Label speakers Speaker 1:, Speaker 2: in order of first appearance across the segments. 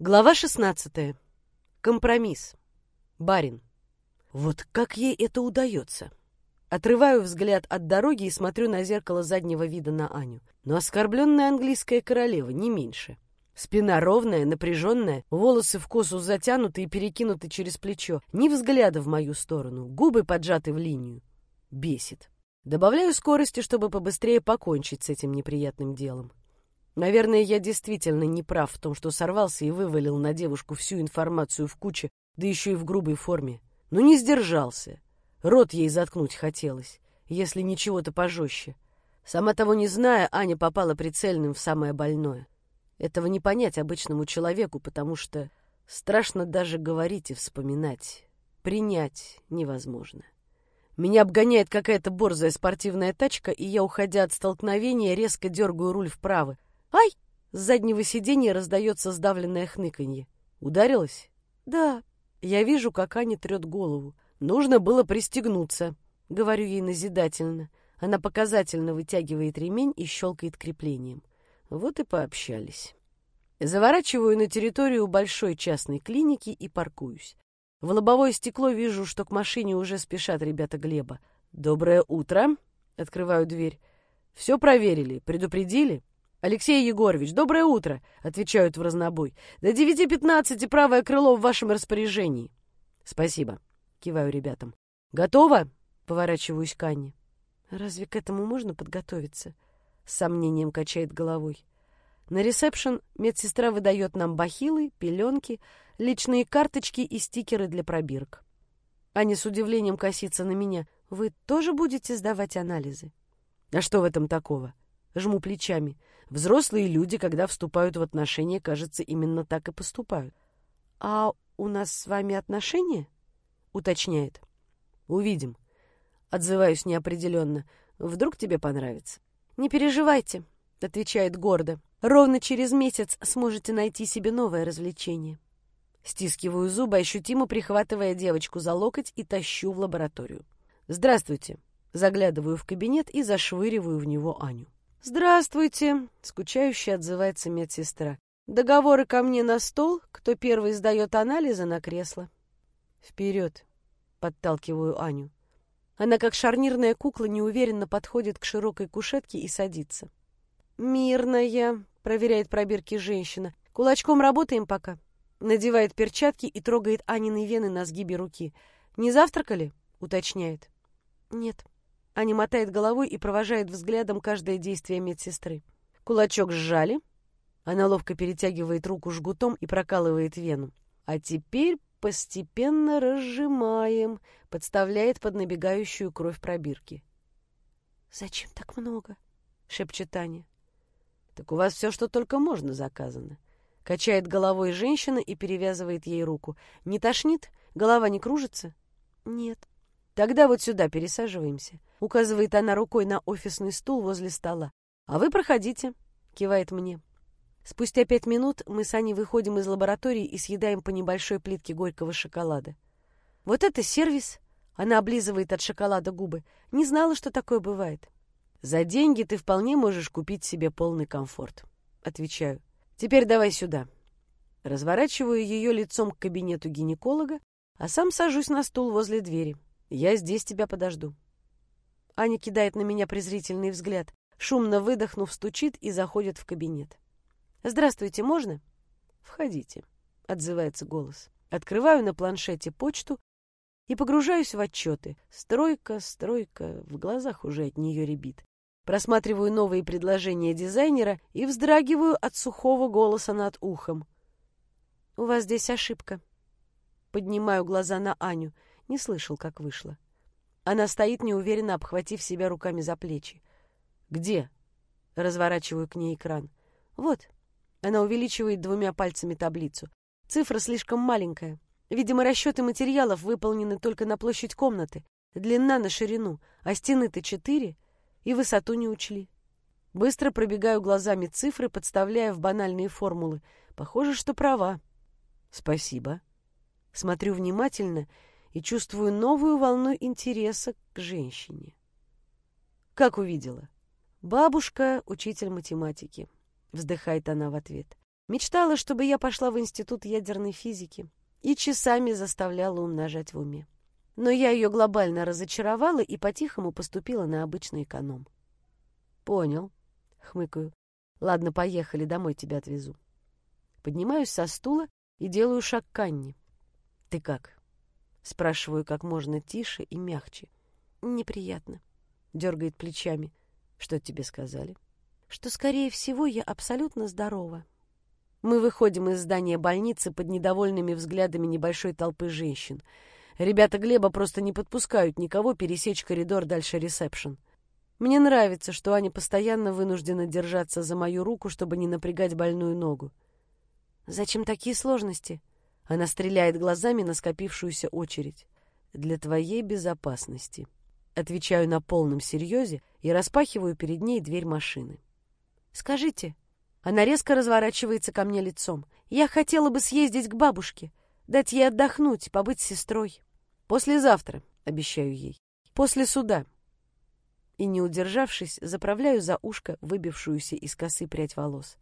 Speaker 1: Глава 16. Компромисс. Барин. Вот как ей это удается? Отрываю взгляд от дороги и смотрю на зеркало заднего вида на Аню. Но оскорбленная английская королева не меньше. Спина ровная, напряженная, волосы в косу затянуты и перекинуты через плечо. Ни взгляда в мою сторону, губы поджаты в линию. Бесит. Добавляю скорости, чтобы побыстрее покончить с этим неприятным делом. Наверное, я действительно не прав в том, что сорвался и вывалил на девушку всю информацию в куче, да еще и в грубой форме. Но не сдержался. Рот ей заткнуть хотелось, если ничего-то пожестче. Сама того не зная, Аня попала прицельным в самое больное. Этого не понять обычному человеку, потому что страшно даже говорить и вспоминать. Принять невозможно. Меня обгоняет какая-то борзая спортивная тачка, и я, уходя от столкновения, резко дергаю руль вправо. «Ай!» С заднего сиденья раздается сдавленное хныканье. «Ударилась?» «Да». Я вижу, как Аня трет голову. «Нужно было пристегнуться», — говорю ей назидательно. Она показательно вытягивает ремень и щелкает креплением. Вот и пообщались. Заворачиваю на территорию большой частной клиники и паркуюсь. В лобовое стекло вижу, что к машине уже спешат ребята Глеба. «Доброе утро!» — открываю дверь. «Все проверили, предупредили?» «Алексей Егорович, доброе утро!» — отвечают в разнобой. «До девяти пятнадцати правое крыло в вашем распоряжении». «Спасибо», — киваю ребятам. «Готово?» — поворачиваюсь к Анне. «Разве к этому можно подготовиться?» — с сомнением качает головой. На ресепшн медсестра выдает нам бахилы, пеленки, личные карточки и стикеры для пробирок. Аня с удивлением косится на меня. «Вы тоже будете сдавать анализы?» «А что в этом такого?» Жму плечами. Взрослые люди, когда вступают в отношения, кажется, именно так и поступают. — А у нас с вами отношения? — уточняет. — Увидим. Отзываюсь неопределенно. Вдруг тебе понравится. — Не переживайте, — отвечает гордо. — Ровно через месяц сможете найти себе новое развлечение. Стискиваю зубы, ощутимо прихватывая девочку за локоть и тащу в лабораторию. «Здравствуйте!» Заглядываю в кабинет и зашвыриваю в него Аню. «Здравствуйте!» — скучающе отзывается медсестра. «Договоры ко мне на стол, кто первый сдает анализы на кресло». «Вперед!» — подталкиваю Аню. Она, как шарнирная кукла, неуверенно подходит к широкой кушетке и садится. «Мирная!» — проверяет пробирки женщина. «Кулачком работаем пока». Надевает перчатки и трогает Анины вены на сгибе руки. «Не завтракали?» — уточняет. «Нет», Аня мотает головой и провожает взглядом каждое действие медсестры. Кулачок сжали. Она ловко перетягивает руку жгутом и прокалывает вену. А теперь постепенно разжимаем, подставляет под набегающую кровь пробирки. «Зачем так много?» — шепчет Аня. «Так у вас все, что только можно, заказано». Качает головой женщина и перевязывает ей руку. «Не тошнит? Голова не кружится?» «Нет». «Тогда вот сюда пересаживаемся. — указывает она рукой на офисный стул возле стола. «А вы проходите», — кивает мне. Спустя пять минут мы с Аней выходим из лаборатории и съедаем по небольшой плитке горького шоколада. «Вот это сервис!» — она облизывает от шоколада губы. «Не знала, что такое бывает». «За деньги ты вполне можешь купить себе полный комфорт», — отвечаю. «Теперь давай сюда». Разворачиваю ее лицом к кабинету гинеколога, а сам сажусь на стул возле двери. «Я здесь тебя подожду». Аня кидает на меня презрительный взгляд. Шумно выдохнув, стучит и заходит в кабинет. «Здравствуйте, можно?» «Входите», — отзывается голос. Открываю на планшете почту и погружаюсь в отчеты. Стройка, стройка, в глазах уже от нее ребит. Просматриваю новые предложения дизайнера и вздрагиваю от сухого голоса над ухом. «У вас здесь ошибка». Поднимаю глаза на Аню. Не слышал, как вышло. Она стоит, неуверенно обхватив себя руками за плечи. «Где?» Разворачиваю к ней экран. «Вот». Она увеличивает двумя пальцами таблицу. Цифра слишком маленькая. Видимо, расчеты материалов выполнены только на площадь комнаты. Длина на ширину, а стены-то четыре, и высоту не учли. Быстро пробегаю глазами цифры, подставляя в банальные формулы. Похоже, что права. Спасибо. Смотрю внимательно и чувствую новую волну интереса к женщине. Как увидела? Бабушка — учитель математики. Вздыхает она в ответ. Мечтала, чтобы я пошла в институт ядерной физики и часами заставляла умножать в уме. Но я ее глобально разочаровала и по-тихому поступила на обычный эконом. «Понял», — хмыкаю. «Ладно, поехали, домой тебя отвезу». Поднимаюсь со стула и делаю шаг к Анне. «Ты как?» — спрашиваю как можно тише и мягче. «Неприятно», — дергает плечами. «Что тебе сказали?» «Что, скорее всего, я абсолютно здорова». Мы выходим из здания больницы под недовольными взглядами небольшой толпы женщин. Ребята Глеба просто не подпускают никого пересечь коридор дальше ресепшн. Мне нравится, что Аня постоянно вынуждена держаться за мою руку, чтобы не напрягать больную ногу. «Зачем такие сложности?» Она стреляет глазами на скопившуюся очередь. «Для твоей безопасности». Отвечаю на полном серьезе и распахиваю перед ней дверь машины. «Скажите». Она резко разворачивается ко мне лицом. «Я хотела бы съездить к бабушке, дать ей отдохнуть, побыть с сестрой. Послезавтра, обещаю ей. После суда». И, не удержавшись, заправляю за ушко выбившуюся из косы прядь волос.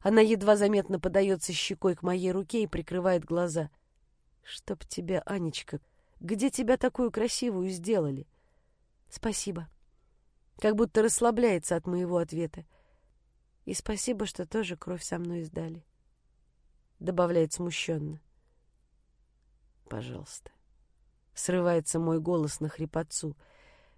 Speaker 1: Она едва заметно подается щекой к моей руке и прикрывает глаза. «Чтоб тебя, Анечка, где тебя такую красивую сделали?» «Спасибо». Как будто расслабляется от моего ответа. «И спасибо, что тоже кровь со мной сдали», — добавляет смущенно. «Пожалуйста». Срывается мой голос на хрипотцу.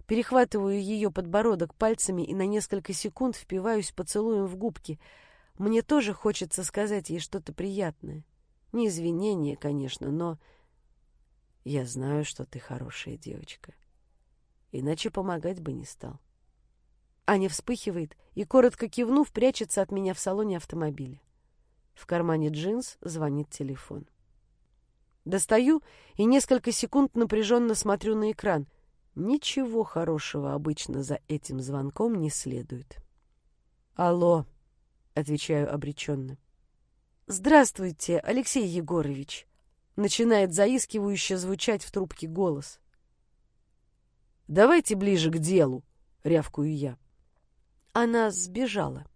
Speaker 1: Перехватываю ее подбородок пальцами и на несколько секунд впиваюсь поцелуем в губки — мне тоже хочется сказать ей что-то приятное. Не извинение, конечно, но... Я знаю, что ты хорошая девочка. Иначе помогать бы не стал. Аня вспыхивает и, коротко кивнув, прячется от меня в салоне автомобиля. В кармане джинс звонит телефон. Достаю и несколько секунд напряженно смотрю на экран. Ничего хорошего обычно за этим звонком не следует. «Алло!» — отвечаю обреченно. «Здравствуйте, Алексей Егорович!» — начинает заискивающе звучать в трубке голос. «Давайте ближе к делу!» — рявкую я. Она сбежала.